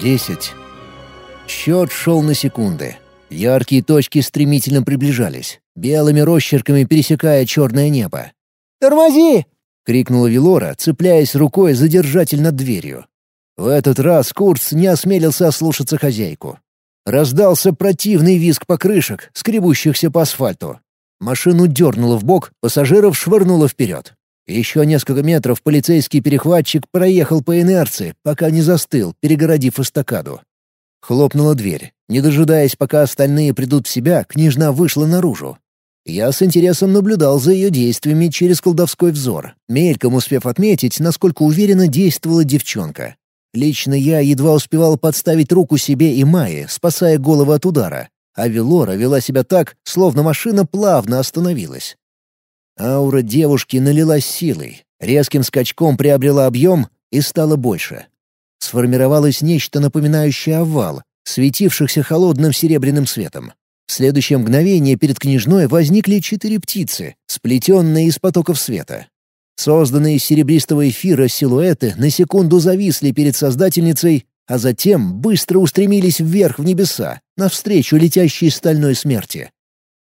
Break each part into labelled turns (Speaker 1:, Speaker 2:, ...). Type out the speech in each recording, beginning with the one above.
Speaker 1: Десять. Счет шел на секунды. Яркие точки стремительно приближались, белыми росчерками пересекая черное небо.
Speaker 2: «Тормози!»
Speaker 1: — крикнула Велора, цепляясь рукой за держатель над дверью. В этот раз Курц не осмелился ослушаться хозяйку. Раздался противный визг покрышек, скребущихся по асфальту. Машину дернуло в бок, пассажиров швырнуло вперед. Еще несколько метров полицейский перехватчик проехал по инерции, пока не застыл, перегородив эстакаду. Хлопнула дверь. Не дожидаясь, пока остальные придут в себя, княжна вышла наружу. Я с интересом наблюдал за ее действиями через колдовской взор, мельком успев отметить, насколько уверенно действовала девчонка. Лично я едва успевал подставить руку себе и Майе, спасая голову от удара, а Велора вела себя так, словно машина плавно остановилась. Аура девушки налилась силой, резким скачком приобрела объем и стало больше. Сформировалось нечто напоминающее овал, светившихся холодным серебряным светом. В следующее мгновение перед княжной возникли четыре птицы, сплетенные из потоков света. Созданные из серебристого эфира силуэты на секунду зависли перед создательницей, а затем быстро устремились вверх в небеса, навстречу летящей стальной смерти.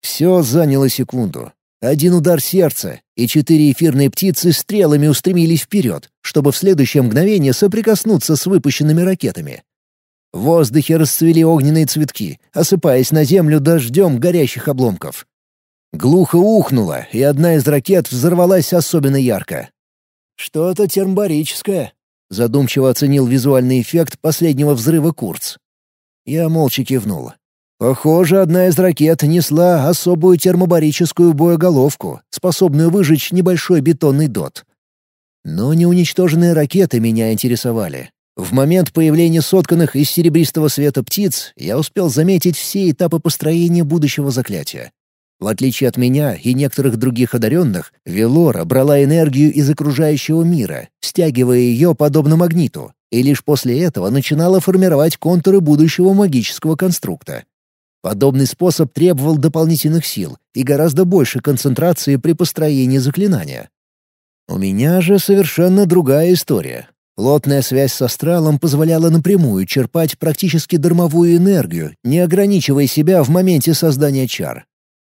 Speaker 1: Все заняло секунду. Один удар сердца, и четыре эфирные птицы стрелами устремились вперед, чтобы в следующее мгновение соприкоснуться с выпущенными ракетами. В воздухе расцвели огненные цветки, осыпаясь на землю дождем горящих обломков. Глухо ухнуло, и одна из ракет взорвалась особенно ярко. «Что-то термбарическое», — задумчиво оценил визуальный эффект последнего взрыва Курц. Я молча кивнул. Похоже, одна из ракет несла особую термобарическую боеголовку, способную выжечь небольшой бетонный дот. Но неуничтоженные ракеты меня интересовали. В момент появления сотканных из серебристого света птиц я успел заметить все этапы построения будущего заклятия. В отличие от меня и некоторых других одаренных, Велора брала энергию из окружающего мира, стягивая ее подобно магниту, и лишь после этого начинала формировать контуры будущего магического конструкта. Подобный способ требовал дополнительных сил и гораздо больше концентрации при построении заклинания. У меня же совершенно другая история. Плотная связь с астралом позволяла напрямую черпать практически дармовую энергию, не ограничивая себя в моменте создания чар.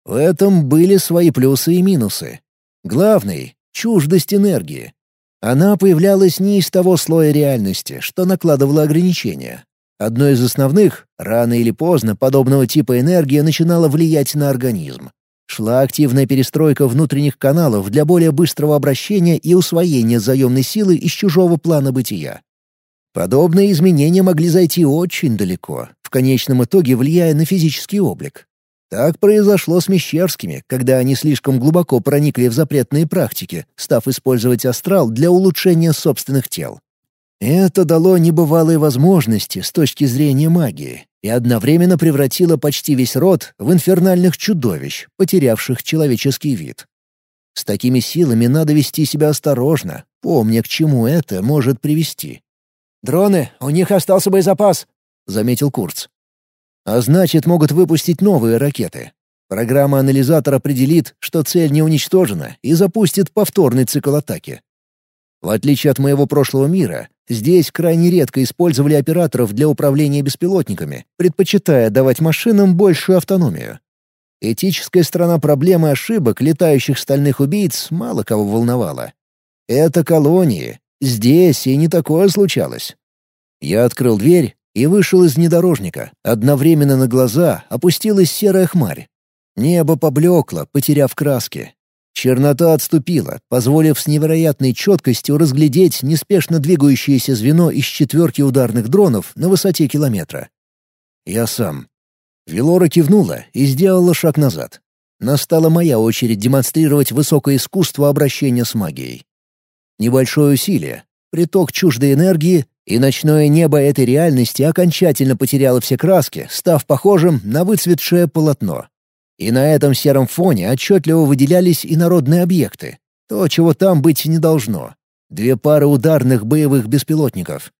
Speaker 1: В этом были свои плюсы и минусы. Главный — чуждость энергии. Она появлялась не из того слоя реальности, что накладывало ограничения. Одно из основных — рано или поздно подобного типа энергия начинала влиять на организм. Шла активная перестройка внутренних каналов для более быстрого обращения и усвоения заемной силы из чужого плана бытия. Подобные изменения могли зайти очень далеко, в конечном итоге влияя на физический облик. Так произошло с Мещерскими, когда они слишком глубоко проникли в запретные практики, став использовать астрал для улучшения собственных тел. Это дало небывалые возможности с точки зрения магии и одновременно превратило почти весь род в инфернальных чудовищ, потерявших человеческий вид. С такими силами надо вести себя осторожно, помня, к чему это может привести.
Speaker 2: «Дроны, у них остался боезапас», — заметил Курц.
Speaker 1: А значит, могут выпустить новые ракеты. Программа-анализатор определит, что цель не уничтожена, и запустит повторный цикл атаки. В отличие от моего прошлого мира, здесь крайне редко использовали операторов для управления беспилотниками, предпочитая давать машинам большую автономию. Этическая сторона проблемы ошибок летающих стальных убийц мало кого волновала. Это колонии. Здесь и не такое случалось. Я открыл дверь и вышел из внедорожника. Одновременно на глаза опустилась серая хмарь. Небо поблекло, потеряв краски. Чернота отступила, позволив с невероятной четкостью разглядеть неспешно двигающееся звено из четверки ударных дронов на высоте километра. Я сам. Велора кивнула и сделала шаг назад. Настала моя очередь демонстрировать высокое искусство обращения с магией. Небольшое усилие, приток чуждой энергии, и ночное небо этой реальности окончательно потеряло все краски, став похожим на выцветшее полотно. И на этом сером фоне отчетливо выделялись инородные объекты. То, чего там быть не должно. Две пары ударных боевых беспилотников.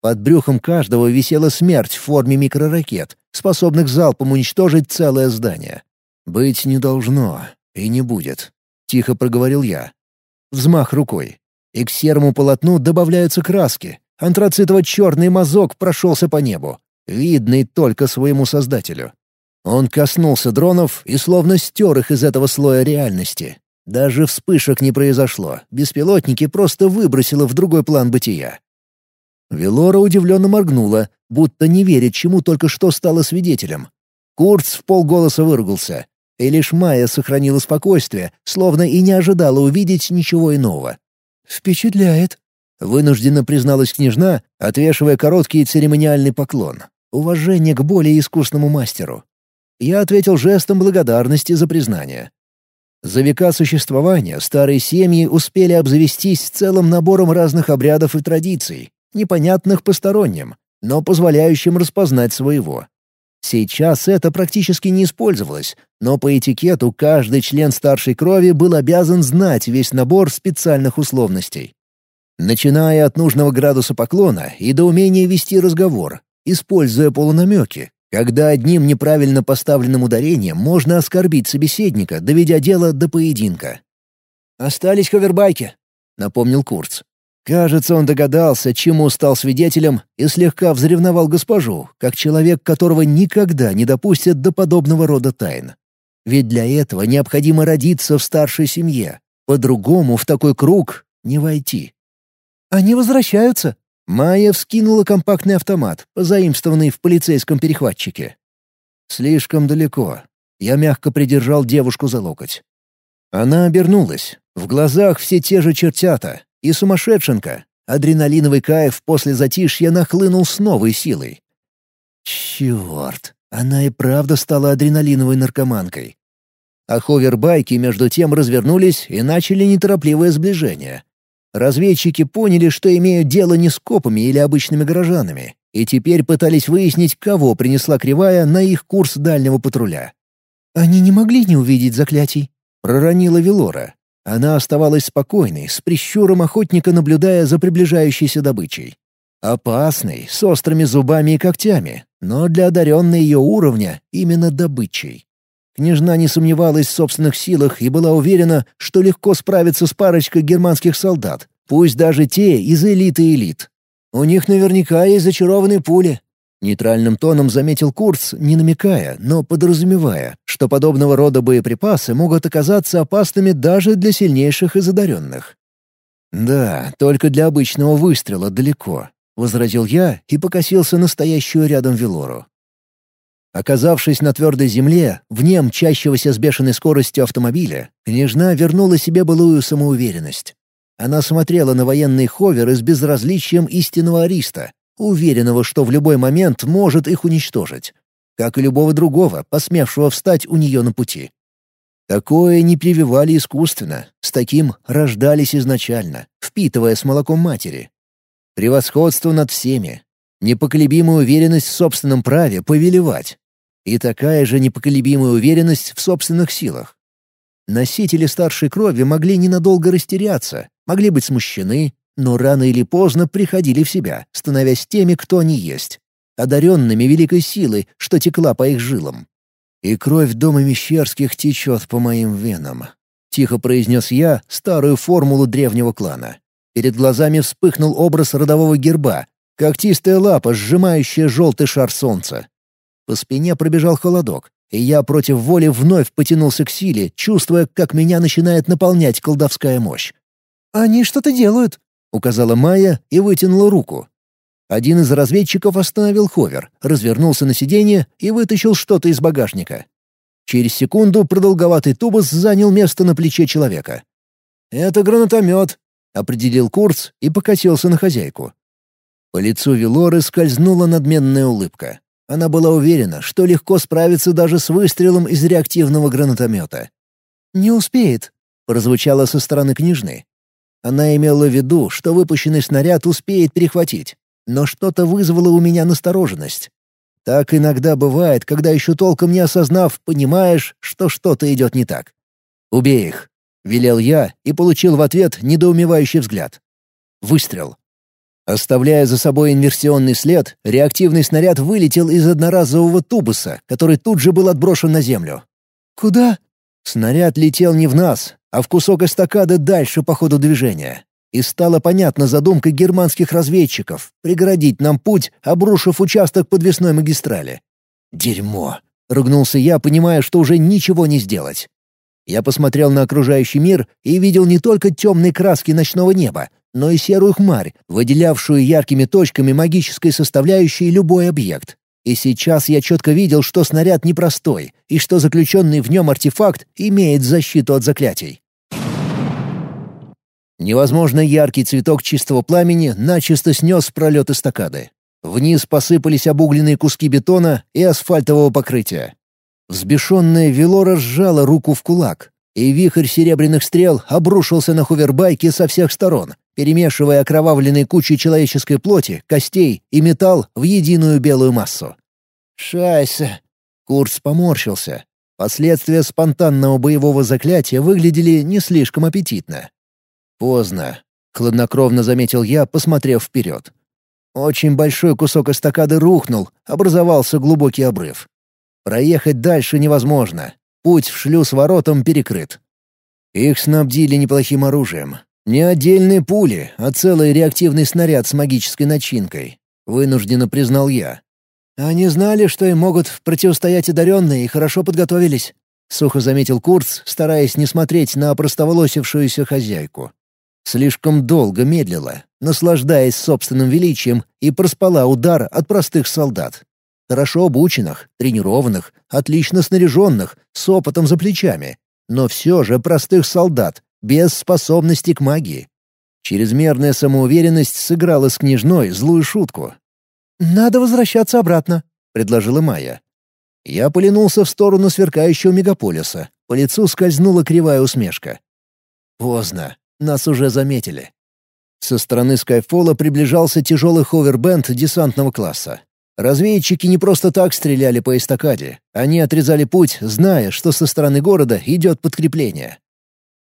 Speaker 1: Под брюхом каждого висела смерть в форме микроракет, способных залпом уничтожить целое здание. «Быть не должно. И не будет», — тихо проговорил я. Взмах рукой. И к серому полотну добавляются краски, Антрацитово-черный мазок прошелся по небу, видный только своему создателю. Он коснулся дронов и словно стер их из этого слоя реальности. Даже вспышек не произошло, беспилотники просто выбросило в другой план бытия. Велора удивленно моргнула, будто не верит, чему только что стала свидетелем. Курц в полголоса выругался, и лишь Майя сохранила спокойствие, словно и не ожидала увидеть ничего иного.
Speaker 2: «Впечатляет», — вынужденно призналась княжна, отвешивая короткий церемониальный поклон. Уважение к более искусному мастеру. Я ответил жестом благодарности за признание. За века существования старые семьи успели обзавестись целым набором разных обрядов и традиций, непонятных посторонним, но позволяющим распознать своего. Сейчас это практически не использовалось, но по этикету каждый член старшей крови был обязан знать весь набор специальных условностей. Начиная от нужного градуса поклона и до умения вести разговор, используя полунамеки, когда одним неправильно поставленным ударением можно оскорбить собеседника, доведя дело до поединка.
Speaker 1: «Остались ховербайки», — напомнил Курц. Кажется, он догадался, чему стал свидетелем, и слегка взревновал госпожу, как человек, которого никогда не допустят до подобного рода тайн. Ведь для этого необходимо родиться в старшей семье. По-другому в такой круг не войти.
Speaker 2: «Они возвращаются!»
Speaker 1: Майя вскинула компактный автомат, позаимствованный в полицейском перехватчике. Слишком далеко. Я мягко придержал девушку за локоть. Она обернулась. В глазах все те же чертята, и сумасшедшенка. Адреналиновый кайф после затишья нахлынул с новой силой. Черт, она и правда стала адреналиновой наркоманкой. А ховербайки между тем развернулись и начали неторопливое сближение. Разведчики поняли, что имеют дело не с копами или обычными горожанами, и теперь пытались выяснить, кого принесла кривая на их курс дальнего патруля.
Speaker 2: «Они не могли не увидеть заклятий», —
Speaker 1: проронила Велора. Она оставалась спокойной, с прищуром охотника наблюдая за приближающейся добычей. Опасной, с острыми зубами и когтями, но для одаренной ее уровня именно добычей. Княжна не сомневалась в собственных силах и была уверена, что легко справится с парочкой германских солдат, пусть даже те из элиты элит. У них наверняка есть зачарованные пули, Нейтральным тоном заметил Курц, не намекая, но подразумевая, что подобного рода боеприпасы могут оказаться опасными даже для сильнейших из одаренных. «Да, только для обычного выстрела далеко», — возразил я и покосился настоящую рядом Велору. Оказавшись на твердой земле, вне мчащегося с бешеной скоростью автомобиля, княжна вернула себе былую самоуверенность. Она смотрела на военный ховер с безразличием истинного ариста, уверенного, что в любой момент может их уничтожить, как и любого другого, посмевшего встать у нее на пути. Такое не прививали искусственно, с таким рождались изначально, впитывая с молоком матери. Превосходство над всеми, непоколебимая уверенность в собственном праве повелевать и такая же непоколебимая уверенность в собственных силах. Носители старшей крови могли ненадолго растеряться, могли быть смущены, но рано или поздно приходили в себя, становясь теми, кто они есть, одаренными великой силой, что текла по их жилам. «И кровь дома Мещерских течет по моим венам», — тихо произнес я старую формулу древнего клана. Перед глазами вспыхнул образ родового герба, когтистая лапа, сжимающая желтый шар солнца. По спине пробежал холодок, и я против воли вновь потянулся к силе, чувствуя, как меня начинает наполнять колдовская мощь.
Speaker 2: «Они что-то делают»,
Speaker 1: указала Майя и вытянула руку. Один из разведчиков остановил ховер, развернулся на сиденье и вытащил что-то из багажника. Через секунду продолговатый тубус занял место на плече человека. «Это гранатомет», — определил Курц и покатился на хозяйку. По лицу Велоры скользнула надменная улыбка. Она была уверена, что легко справится даже с выстрелом из реактивного гранатомета.
Speaker 2: «Не успеет», — прозвучало со стороны княжны.
Speaker 1: Она имела в виду, что выпущенный снаряд успеет перехватить, но что-то вызвало у меня настороженность. Так иногда бывает, когда еще толком не осознав, понимаешь, что что-то идет не так. «Убей их!» — велел я и получил в ответ недоумевающий взгляд. Выстрел. Оставляя за собой инверсионный след, реактивный снаряд вылетел из одноразового тубуса, который тут же был отброшен на землю.
Speaker 2: «Куда?»
Speaker 1: Снаряд летел не в нас, а в кусок эстакады дальше по ходу движения. И стала понятна задумка германских разведчиков — преградить нам путь, обрушив участок подвесной магистрали. «Дерьмо!» — ругнулся я, понимая, что уже ничего не сделать. Я посмотрел на окружающий мир и видел не только темные краски ночного неба, но и серую хмарь, выделявшую яркими точками магической составляющей любой объект. И сейчас я четко видел, что снаряд непростой, и что заключенный в нем артефакт имеет защиту от заклятий. Невозможно яркий цветок чистого пламени начисто снес пролет эстакады. Вниз посыпались обугленные куски бетона и асфальтового покрытия. Взбешенная Велора сжала руку в кулак, и вихрь серебряных стрел обрушился на хувербайке со всех сторон, перемешивая окровавленные кучи человеческой плоти, костей и металл в единую белую массу. «Шайсе!» Курс поморщился. Последствия спонтанного боевого заклятия выглядели не слишком аппетитно. «Поздно», — хладнокровно заметил я, посмотрев вперед. Очень большой кусок эстакады рухнул, образовался глубокий обрыв. Проехать дальше невозможно. Путь в шлюз воротом перекрыт. Их снабдили неплохим оружием. Не отдельные пули, а целый реактивный снаряд с магической начинкой. Вынужденно признал я. «Они знали, что им могут противостоять одаренные и хорошо подготовились», — сухо заметил Курц, стараясь не смотреть на простоволосившуюся хозяйку. Слишком долго медлила, наслаждаясь собственным величием, и проспала удар от простых солдат. Хорошо обученных, тренированных, отлично снаряженных, с опытом за плечами. Но все же простых солдат, без способности к магии. Чрезмерная самоуверенность сыграла с княжной злую шутку. «Надо возвращаться обратно», — предложила Майя. Я поленулся в сторону сверкающего мегаполиса. По лицу скользнула кривая усмешка. Поздно. Нас уже заметили. Со стороны Скайфола приближался тяжелый ховербенд десантного класса. Разведчики не просто так стреляли по эстакаде. Они отрезали путь, зная, что со стороны города идет подкрепление.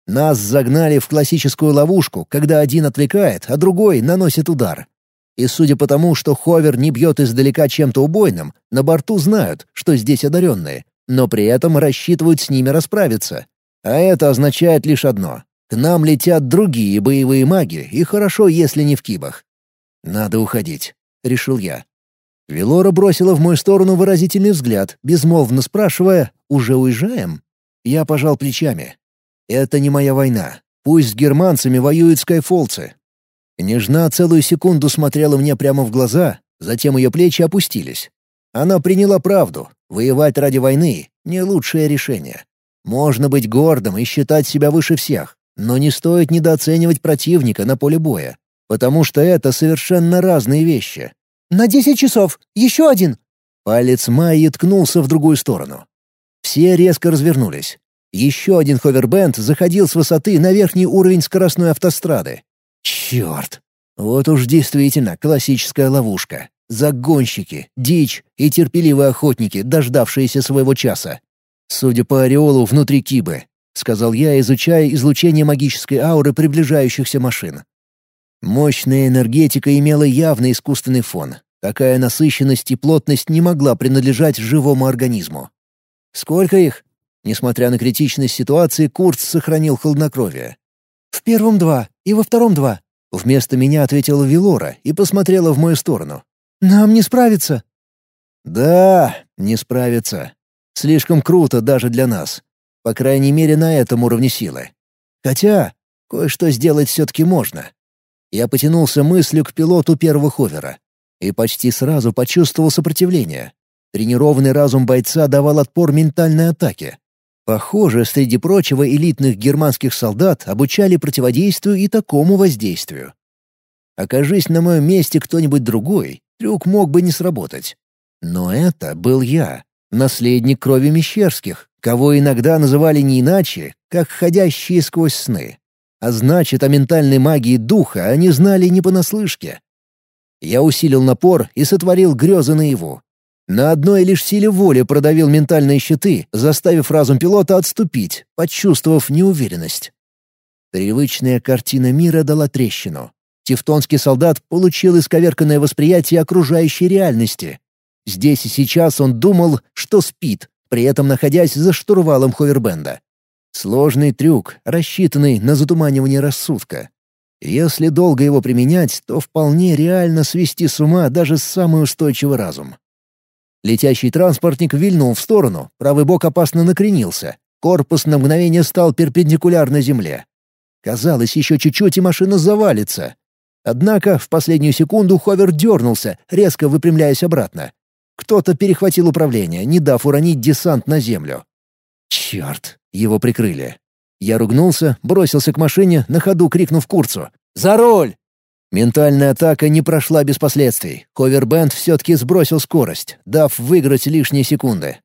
Speaker 1: Нас загнали в классическую ловушку, когда один отвлекает, а другой наносит удар. И судя по тому, что ховер не бьет издалека чем-то убойным, на борту знают, что здесь одаренные, но при этом рассчитывают с ними расправиться. А это означает лишь одно. К нам летят другие боевые маги, и хорошо, если не в кибах. «Надо уходить», — решил я. Велора бросила в мою сторону выразительный взгляд, безмолвно спрашивая «Уже уезжаем?». Я пожал плечами. «Это не моя война. Пусть с германцами воюют скайфолцы». Нежна целую секунду смотрела мне прямо в глаза, затем ее плечи опустились. Она приняла правду. Воевать ради войны — не лучшее решение. Можно быть гордым и считать себя выше всех, но не стоит недооценивать противника на поле боя, потому что это совершенно разные вещи. «На десять часов! Еще один!» Палец Майи ткнулся в другую сторону. Все резко развернулись. Еще один ховербенд заходил с высоты на верхний уровень скоростной автострады. Черт! Вот уж действительно классическая ловушка. Загонщики, дичь и терпеливые охотники, дождавшиеся своего часа. Судя по ореолу внутри кибы, — сказал я, изучая излучение магической ауры приближающихся машин. Мощная энергетика имела явный искусственный фон. Такая насыщенность и плотность не могла принадлежать живому организму. «Сколько их?» Несмотря на критичность ситуации, Курц сохранил хладнокровие. «В первом два, и во втором два», — вместо меня ответила Вилора и посмотрела в мою сторону. «Нам не справиться». «Да, не справиться. Слишком круто даже для нас. По крайней мере, на этом уровне силы. Хотя, кое-что сделать все-таки можно. Я потянулся мыслью к пилоту первого ховера. И почти сразу почувствовал сопротивление. Тренированный разум бойца давал отпор ментальной атаке. Похоже, среди прочего элитных германских солдат обучали противодействию и такому воздействию. Окажись на моем месте кто-нибудь другой, трюк мог бы не сработать. Но это был я, наследник крови Мещерских, кого иногда называли не иначе, как ходящие сквозь сны. А значит, о ментальной магии духа они знали не понаслышке. Я усилил напор и сотворил грезы наяву. На одной лишь силе воли продавил ментальные щиты, заставив разум пилота отступить, почувствовав неуверенность. Привычная картина мира дала трещину. Тевтонский солдат получил исковерканное восприятие окружающей реальности. Здесь и сейчас он думал, что спит, при этом находясь за штурвалом ховербенда. Сложный трюк, рассчитанный на затуманивание рассудка. Если долго его применять, то вполне реально свести с ума даже самый устойчивый разум. Летящий транспортник вильнул в сторону, правый бок опасно накренился. Корпус на мгновение стал перпендикулярно земле. Казалось, еще чуть-чуть и машина завалится. Однако в последнюю секунду ховер дернулся, резко выпрямляясь обратно. Кто-то перехватил управление, не дав уронить десант на землю. Черт, его прикрыли. Я ругнулся, бросился к машине, на ходу крикнув Курцу. «За руль!» Ментальная атака не прошла без последствий. Ховербенд все-таки сбросил скорость, дав выиграть лишние секунды.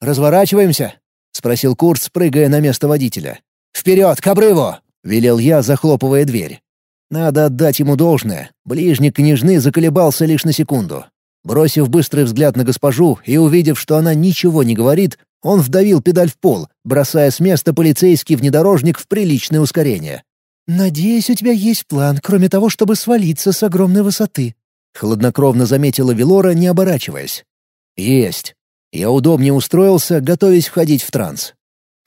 Speaker 1: «Разворачиваемся?» — спросил Курц, прыгая на место водителя. «Вперед, к обрыву!» — велел я, захлопывая дверь. Надо отдать ему должное. Ближник княжны заколебался лишь на секунду. Бросив быстрый взгляд на госпожу и увидев, что она ничего не говорит, он вдавил педаль в пол, бросая с места полицейский внедорожник в приличное ускорение. «Надеюсь, у тебя есть план, кроме того, чтобы свалиться с огромной высоты», — хладнокровно заметила Велора, не оборачиваясь. «Есть». Я удобнее устроился, готовясь входить в транс.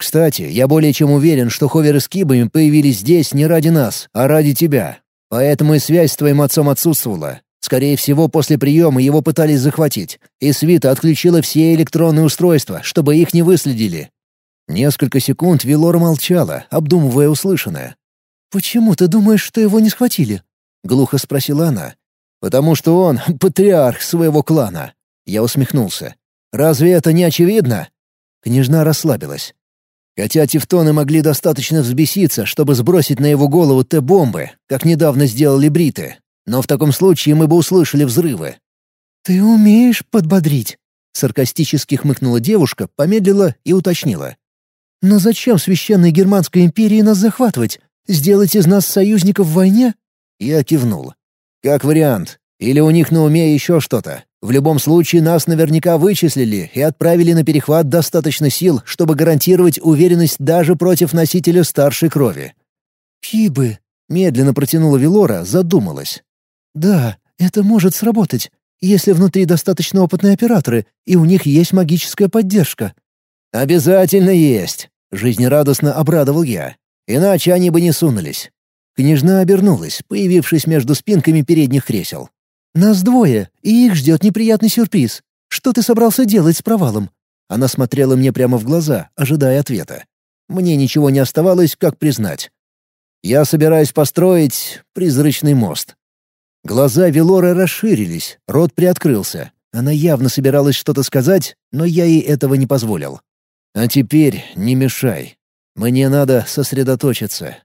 Speaker 1: Кстати, я более чем уверен, что ховеры с кибами появились здесь не ради нас, а ради тебя. Поэтому и связь с твоим отцом отсутствовала. Скорее всего, после приема его пытались захватить, и Свита отключила все электронные устройства, чтобы их не выследили. Несколько секунд Вилора молчала, обдумывая услышанное. «Почему ты думаешь, что его не схватили?» — глухо спросила она. «Потому что он — патриарх своего клана». Я усмехнулся. «Разве это не очевидно?» Княжна расслабилась. Хотя тевтоны могли достаточно взбеситься, чтобы сбросить на его голову Т-бомбы, как недавно сделали бриты. Но в таком случае мы бы услышали взрывы. «Ты умеешь подбодрить?» — саркастически хмыкнула девушка, помедлила и уточнила. «Но зачем священной Германской империи нас захватывать? Сделать из нас союзников в войне?» Я кивнул. «Как вариант. Или у них на уме еще что-то. В любом случае нас наверняка вычислили и отправили на перехват достаточно сил, чтобы гарантировать уверенность даже против носителя старшей крови. «Пибы», — медленно протянула Велора, задумалась. «Да, это может сработать, если внутри достаточно опытные операторы, и у них есть магическая поддержка». «Обязательно есть», — жизнерадостно обрадовал я. «Иначе они бы не сунулись». Княжна обернулась, появившись между спинками передних кресел. «Нас двое, и их ждет неприятный сюрприз. Что ты собрался делать с провалом?» Она смотрела мне прямо в глаза, ожидая ответа. Мне ничего не оставалось, как признать. «Я собираюсь построить призрачный мост». Глаза Велоры расширились, рот приоткрылся. Она явно собиралась что-то сказать, но я ей этого не позволил. «А теперь не мешай. Мне надо сосредоточиться.